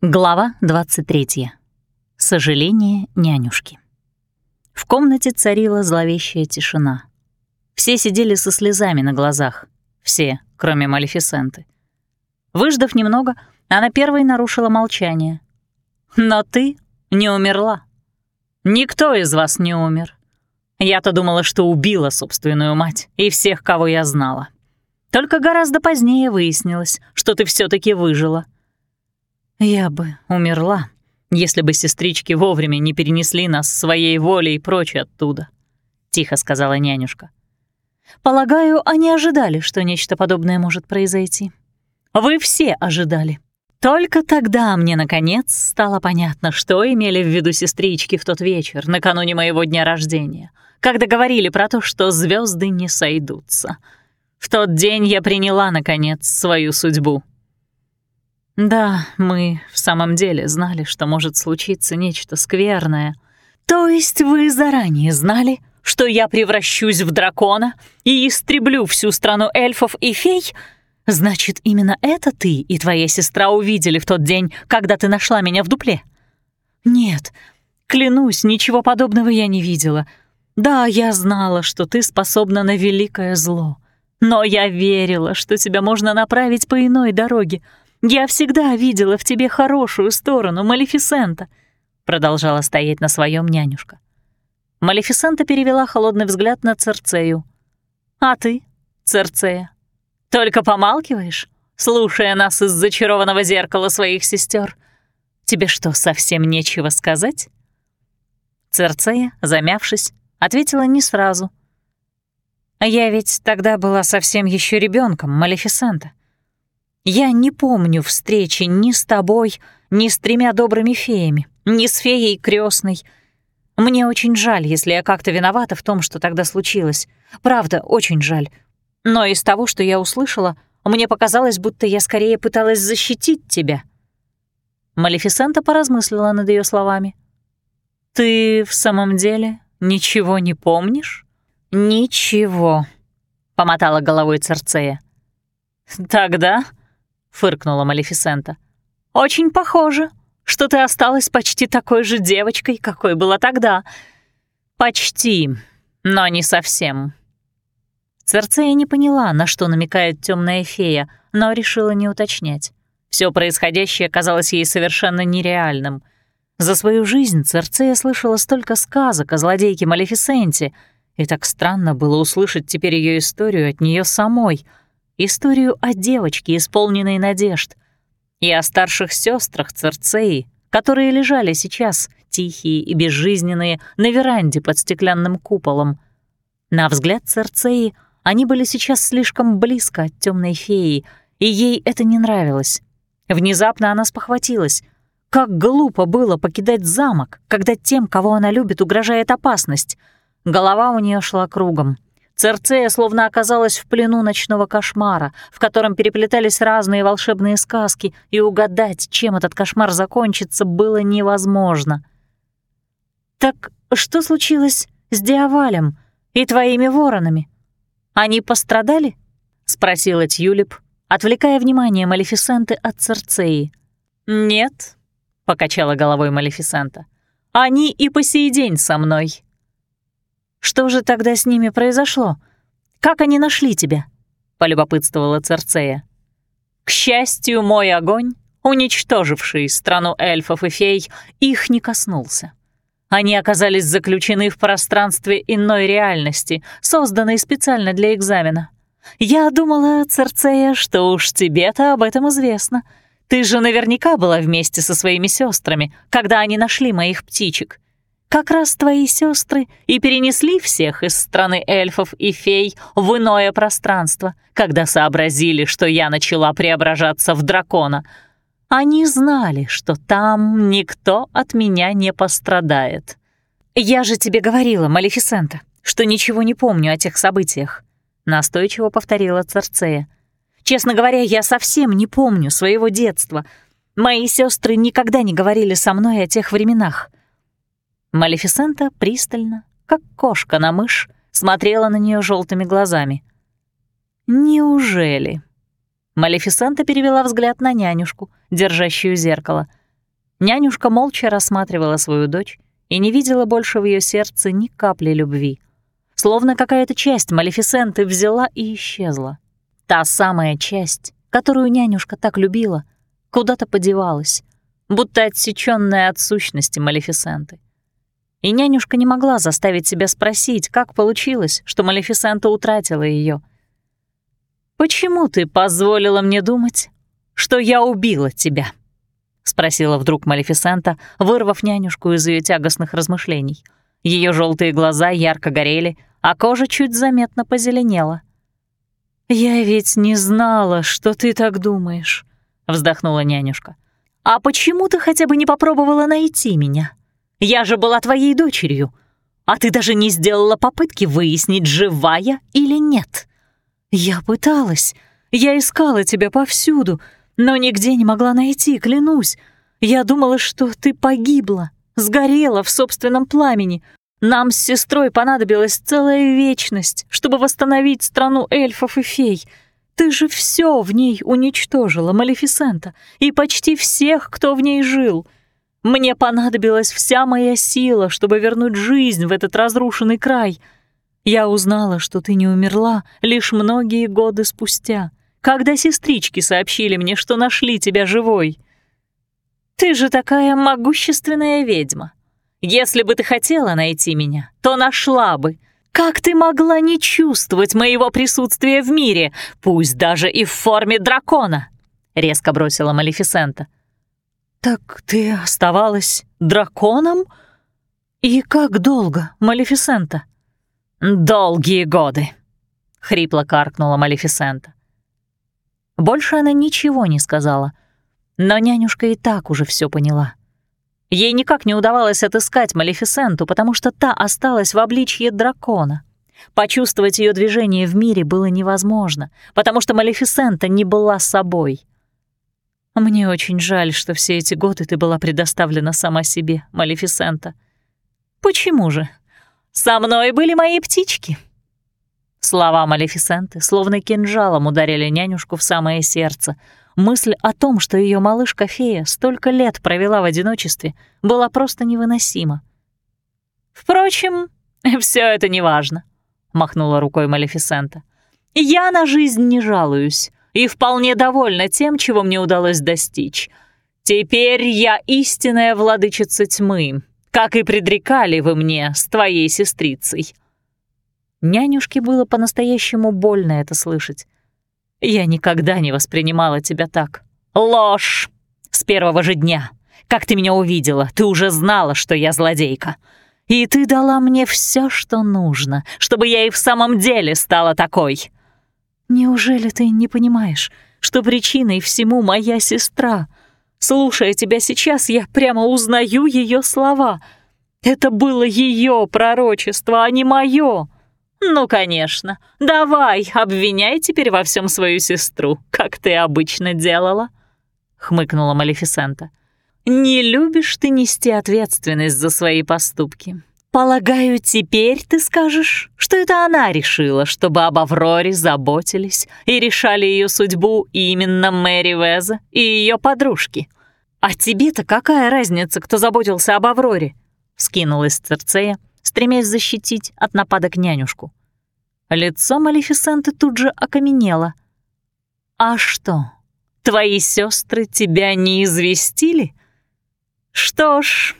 Глава 23. Сожаление нянюшки. В комнате царила зловещая тишина. Все сидели со слезами на глазах. Все, кроме Малефисенты. Выждав немного, она первой нарушила молчание. «Но ты не умерла. Никто из вас не умер. Я-то думала, что убила собственную мать и всех, кого я знала. Только гораздо позднее выяснилось, что ты все таки выжила». Я бы умерла, если бы сестрички вовремя не перенесли нас своей волей прочь оттуда, тихо сказала нянюшка. Полагаю, они ожидали, что нечто подобное может произойти. Вы все ожидали. Только тогда мне, наконец, стало понятно, что имели в виду сестрички в тот вечер, накануне моего дня рождения, когда говорили про то, что звезды не сойдутся. В тот день я приняла, наконец, свою судьбу. Да, мы в самом деле знали, что может случиться нечто скверное. То есть вы заранее знали, что я превращусь в дракона и истреблю всю страну эльфов и фей? Значит, именно это ты и твоя сестра увидели в тот день, когда ты нашла меня в дупле? Нет, клянусь, ничего подобного я не видела. Да, я знала, что ты способна на великое зло. Но я верила, что тебя можно направить по иной дороге — я всегда видела в тебе хорошую сторону, Малефисента», — продолжала стоять на своем нянюшка. Малефисента перевела холодный взгляд на Церцею. «А ты, Церцея, только помалкиваешь, слушая нас из зачарованного зеркала своих сестер? Тебе что, совсем нечего сказать?» Церцея, замявшись, ответила не сразу. «Я ведь тогда была совсем еще ребенком, Малефисента. Я не помню встречи ни с тобой, ни с тремя добрыми феями, ни с феей крестной. Мне очень жаль, если я как-то виновата в том, что тогда случилось. Правда, очень жаль. Но из того, что я услышала, мне показалось, будто я скорее пыталась защитить тебя». Малефисента поразмыслила над ее словами. «Ты в самом деле ничего не помнишь?» «Ничего», — помотала головой Церцея. «Тогда фыркнула Малефисента. «Очень похоже, что ты осталась почти такой же девочкой, какой была тогда. Почти, но не совсем». Церцея не поняла, на что намекает темная фея, но решила не уточнять. Все происходящее казалось ей совершенно нереальным. За свою жизнь Церцея слышала столько сказок о злодейке Малефисенте, и так странно было услышать теперь ее историю от нее самой — историю о девочке, исполненной надежд, и о старших сестрах Церцеи, которые лежали сейчас, тихие и безжизненные, на веранде под стеклянным куполом. На взгляд Церцеи они были сейчас слишком близко от темной феи, и ей это не нравилось. Внезапно она спохватилась. Как глупо было покидать замок, когда тем, кого она любит, угрожает опасность. Голова у нее шла кругом. Церцея словно оказалась в плену ночного кошмара, в котором переплетались разные волшебные сказки, и угадать, чем этот кошмар закончится, было невозможно. «Так что случилось с Диавалем и твоими воронами? Они пострадали?» — спросила Тюлип, отвлекая внимание Малефисенты от Церцеи. «Нет», — покачала головой Малефисента, — «они и по сей день со мной». Что же тогда с ними произошло? Как они нашли тебя?» — полюбопытствовала Церцея. «К счастью, мой огонь, уничтоживший страну эльфов и фей, их не коснулся. Они оказались заключены в пространстве иной реальности, созданной специально для экзамена. Я думала, Церцея, что уж тебе-то об этом известно. Ты же наверняка была вместе со своими сестрами, когда они нашли моих птичек. Как раз твои сестры и перенесли всех из страны эльфов и фей в иное пространство, когда сообразили, что я начала преображаться в дракона. Они знали, что там никто от меня не пострадает. «Я же тебе говорила, Малефисента, что ничего не помню о тех событиях», — настойчиво повторила Церцея. «Честно говоря, я совсем не помню своего детства. Мои сестры никогда не говорили со мной о тех временах». Малефисента пристально, как кошка на мышь, смотрела на нее желтыми глазами. «Неужели?» Малефисента перевела взгляд на нянюшку, держащую зеркало. Нянюшка молча рассматривала свою дочь и не видела больше в ее сердце ни капли любви. Словно какая-то часть Малефисенты взяла и исчезла. Та самая часть, которую нянюшка так любила, куда-то подевалась, будто отсечённая от сущности Малефисенты. И нянюшка не могла заставить себя спросить, как получилось, что Малефисента утратила ее. «Почему ты позволила мне думать, что я убила тебя?» — спросила вдруг Малефисента, вырвав нянюшку из ее тягостных размышлений. Ее желтые глаза ярко горели, а кожа чуть заметно позеленела. «Я ведь не знала, что ты так думаешь», — вздохнула нянюшка. «А почему ты хотя бы не попробовала найти меня? Я же была твоей дочерью, а ты даже не сделала попытки выяснить, живая или нет. Я пыталась, я искала тебя повсюду, — но нигде не могла найти, клянусь. Я думала, что ты погибла, сгорела в собственном пламени. Нам с сестрой понадобилась целая вечность, чтобы восстановить страну эльфов и фей. Ты же все в ней уничтожила, Малефисента, и почти всех, кто в ней жил. Мне понадобилась вся моя сила, чтобы вернуть жизнь в этот разрушенный край. Я узнала, что ты не умерла лишь многие годы спустя когда сестрички сообщили мне, что нашли тебя живой. Ты же такая могущественная ведьма. Если бы ты хотела найти меня, то нашла бы. Как ты могла не чувствовать моего присутствия в мире, пусть даже и в форме дракона?» — резко бросила Малефисента. «Так ты оставалась драконом? И как долго, Малефисента?» «Долгие годы», — хрипло каркнула Малефисента. Больше она ничего не сказала, но нянюшка и так уже все поняла. Ей никак не удавалось отыскать Малефисенту, потому что та осталась в обличье дракона. Почувствовать ее движение в мире было невозможно, потому что Малефисента не была собой. «Мне очень жаль, что все эти годы ты была предоставлена сама себе, Малефисента». «Почему же? Со мной были мои птички», Слова Малефисенты словно кинжалом ударили нянюшку в самое сердце. Мысль о том, что ее малышка-фея столько лет провела в одиночестве, была просто невыносима. «Впрочем, все это неважно», — махнула рукой Малефисента. «Я на жизнь не жалуюсь и вполне довольна тем, чего мне удалось достичь. Теперь я истинная владычица тьмы, как и предрекали вы мне с твоей сестрицей». Нянюшке было по-настоящему больно это слышать. «Я никогда не воспринимала тебя так». «Ложь! С первого же дня. Как ты меня увидела, ты уже знала, что я злодейка. И ты дала мне все, что нужно, чтобы я и в самом деле стала такой». «Неужели ты не понимаешь, что причиной всему моя сестра? Слушая тебя сейчас, я прямо узнаю ее слова. Это было ее пророчество, а не мое. «Ну, конечно. Давай, обвиняй теперь во всем свою сестру, как ты обычно делала», — хмыкнула Малефисента. «Не любишь ты нести ответственность за свои поступки. Полагаю, теперь ты скажешь, что это она решила, чтобы об Авроре заботились и решали ее судьбу именно Мэри Веза и ее подружки. А тебе-то какая разница, кто заботился об Авроре?» — скинулась Церцея, стремясь защитить от нападок нянюшку. Лицо Малефисенты тут же окаменело. «А что, твои сестры тебя не известили? Что ж,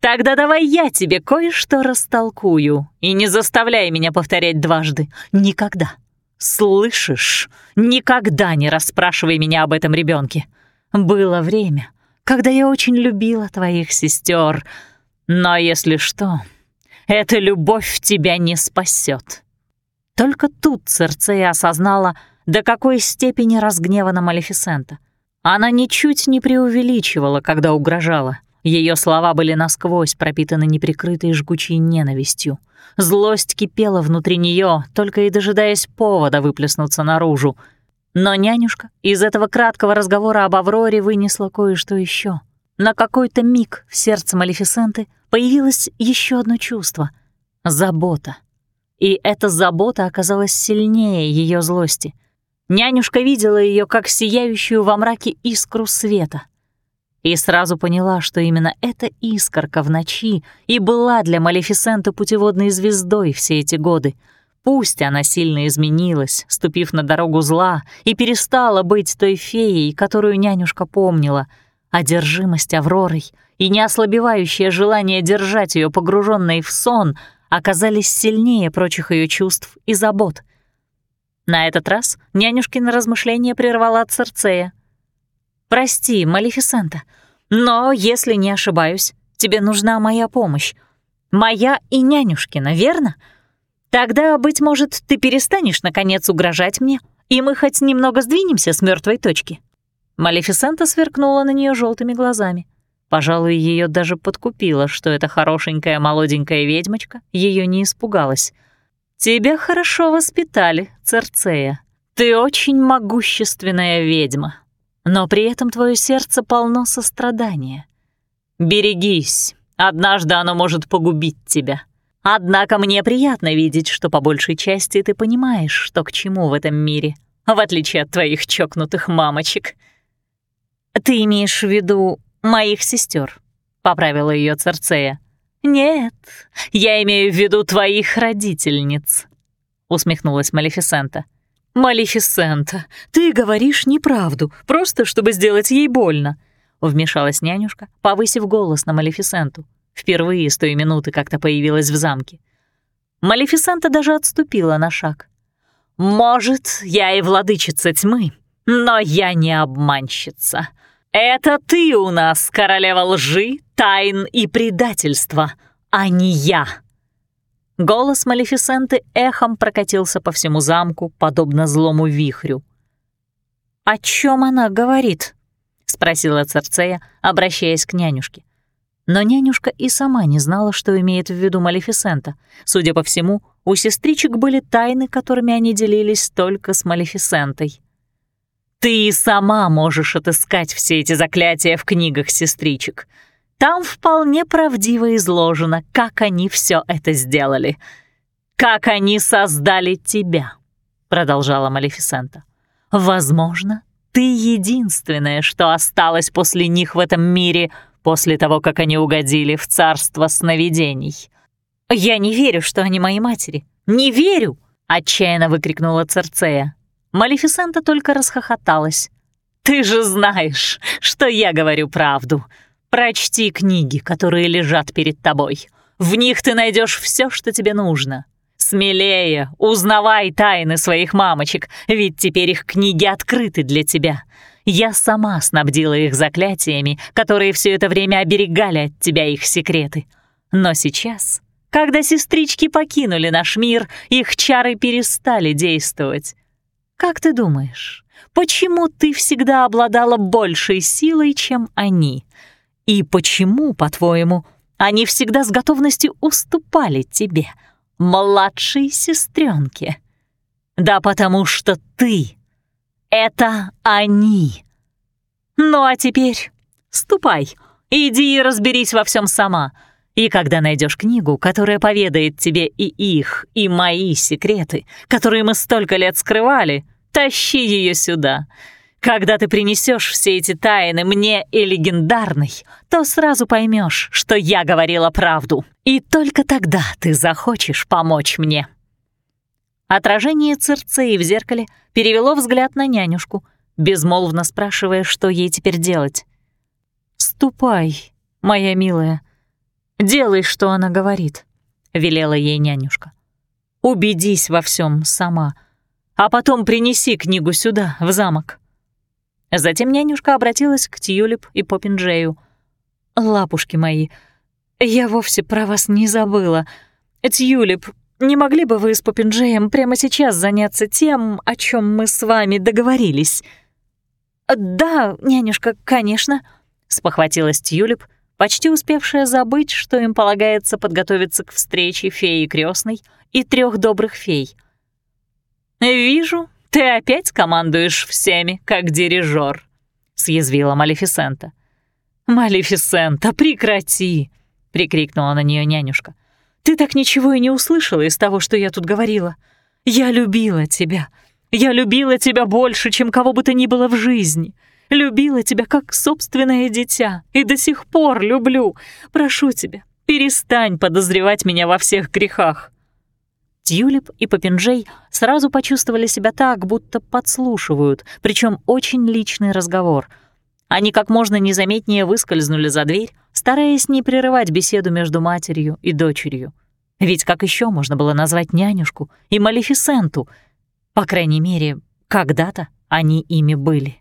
тогда давай я тебе кое-что растолкую, и не заставляй меня повторять дважды. Никогда. Слышишь? Никогда не расспрашивай меня об этом ребенке. Было время, когда я очень любила твоих сестер, но если что, эта любовь тебя не спасет. Только тут Церцея осознала, до какой степени разгневана Малефисента. Она ничуть не преувеличивала, когда угрожала. Ее слова были насквозь пропитаны неприкрытой жгучей ненавистью. Злость кипела внутри нее, только и дожидаясь повода выплеснуться наружу. Но нянюшка из этого краткого разговора об Авроре вынесла кое-что еще. На какой-то миг в сердце Малефисенты появилось еще одно чувство — забота. И эта забота оказалась сильнее ее злости. Нянюшка видела ее как сияющую во мраке искру света. И сразу поняла, что именно эта искорка в ночи и была для Малефисенты путеводной звездой все эти годы. Пусть она сильно изменилась, ступив на дорогу зла, и перестала быть той феей, которую нянюшка помнила, одержимость Авророй и неослабевающее желание держать ее погруженной в сон оказались сильнее прочих ее чувств и забот. На этот раз нянюшкино размышление прервала Церцея. «Прости, Малефисента, но, если не ошибаюсь, тебе нужна моя помощь. Моя и нянюшкина, верно? Тогда, быть может, ты перестанешь, наконец, угрожать мне, и мы хоть немного сдвинемся с мертвой точки». Малефисента сверкнула на нее желтыми глазами. Пожалуй, ее даже подкупило, что эта хорошенькая молоденькая ведьмочка ее не испугалась — «Тебя хорошо воспитали, Церцея. Ты очень могущественная ведьма, но при этом твое сердце полно сострадания. Берегись, однажды оно может погубить тебя. Однако мне приятно видеть, что по большей части ты понимаешь, что к чему в этом мире, в отличие от твоих чокнутых мамочек. Ты имеешь в виду моих сестер, поправила ее Церцея. «Нет, я имею в виду твоих родительниц», — усмехнулась Малефисента. «Малефисента, ты говоришь неправду, просто чтобы сделать ей больно», — вмешалась нянюшка, повысив голос на Малефисенту. Впервые с той минуты как-то появилась в замке. Малефисента даже отступила на шаг. «Может, я и владычица тьмы, но я не обманщица. Это ты у нас королева лжи, тайн и предательства, а не я!» Голос Малефисенты эхом прокатился по всему замку, подобно злому вихрю. «О чем она говорит?» — спросила Церцея, обращаясь к нянюшке. Но нянюшка и сама не знала, что имеет в виду Малефисента. Судя по всему, у сестричек были тайны, которыми они делились только с Малефисентой. Ты и сама можешь отыскать все эти заклятия в книгах сестричек. Там вполне правдиво изложено, как они все это сделали. Как они создали тебя, продолжала Малефисента. Возможно, ты единственное, что осталось после них в этом мире после того, как они угодили в царство сновидений. Я не верю, что они мои матери. Не верю! отчаянно выкрикнула Церцея. Малефисента только расхохоталась. «Ты же знаешь, что я говорю правду. Прочти книги, которые лежат перед тобой. В них ты найдешь все, что тебе нужно. Смелее, узнавай тайны своих мамочек, ведь теперь их книги открыты для тебя. Я сама снабдила их заклятиями, которые все это время оберегали от тебя их секреты. Но сейчас, когда сестрички покинули наш мир, их чары перестали действовать. Как ты думаешь, почему ты всегда обладала большей силой, чем они? И почему, по-твоему, они всегда с готовностью уступали тебе, младшей сестренке? Да потому что ты — это они. Ну а теперь ступай, иди и разберись во всем сама. И когда найдешь книгу, которая поведает тебе и их, и мои секреты, которые мы столько лет скрывали, тащи ее сюда. Когда ты принесешь все эти тайны мне и легендарной, то сразу поймешь, что я говорила правду. И только тогда ты захочешь помочь мне». Отражение Цирцеи в зеркале перевело взгляд на нянюшку, безмолвно спрашивая, что ей теперь делать. «Ступай, моя милая, делай, что она говорит», — велела ей нянюшка. «Убедись во всем сама, а потом принеси книгу сюда, в замок». Затем нянюшка обратилась к Тьюлип и Поппинджею. «Лапушки мои, я вовсе про вас не забыла. Тьюлип, не могли бы вы с Поппинджеем прямо сейчас заняться тем, о чем мы с вами договорились?» «Да, нянюшка, конечно», — спохватилась Тьюлип, почти успевшая забыть, что им полагается подготовиться к встрече феи крестной и трех добрых фей. «Вижу, «Ты опять командуешь всеми, как дирижер», — съязвила Малефисента. «Малефисента, прекрати!» — прикрикнула на нее нянюшка. «Ты так ничего и не услышала из того, что я тут говорила. Я любила тебя. Я любила тебя больше, чем кого бы то ни было в жизни. Любила тебя как собственное дитя и до сих пор люблю. Прошу тебя, перестань подозревать меня во всех грехах». Тьюлип и Попинджей сразу почувствовали себя так, будто подслушивают, причем очень личный разговор. Они как можно незаметнее выскользнули за дверь, стараясь не прерывать беседу между матерью и дочерью. Ведь как еще можно было назвать нянюшку и Малефисенту? По крайней мере, когда-то они ими были.